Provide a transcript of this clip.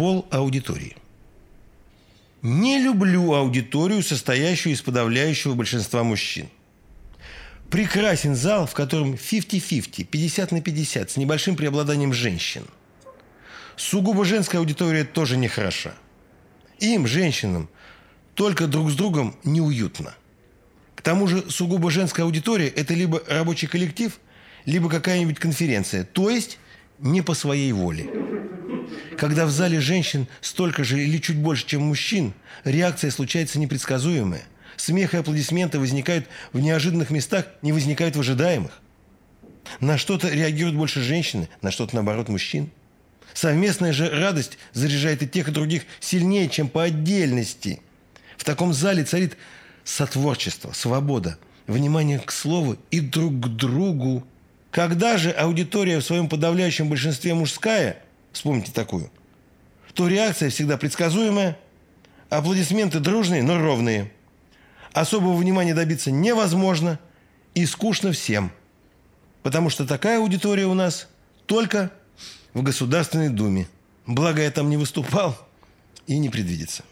Пол аудитории. Не люблю аудиторию, состоящую из подавляющего большинства мужчин. Прекрасен зал, в котором 50-50, 50 на 50, с небольшим преобладанием женщин. Сугубо женская аудитория тоже нехороша. Им, женщинам, только друг с другом неуютно. К тому же сугубо женская аудитория – это либо рабочий коллектив, либо какая-нибудь конференция, то есть не по своей воле. Когда в зале женщин столько же или чуть больше, чем мужчин, реакция случается непредсказуемая. Смех и аплодисменты возникают в неожиданных местах, не возникают в ожидаемых. На что-то реагируют больше женщины, на что-то, наоборот, мужчин. Совместная же радость заряжает и тех, и других сильнее, чем по отдельности. В таком зале царит сотворчество, свобода, внимание к слову и друг к другу. Когда же аудитория в своем подавляющем большинстве мужская, вспомните такую, то реакция всегда предсказуемая, аплодисменты дружные, но ровные. Особого внимания добиться невозможно и скучно всем. Потому что такая аудитория у нас только в Государственной Думе. Благо я там не выступал и не предвидится.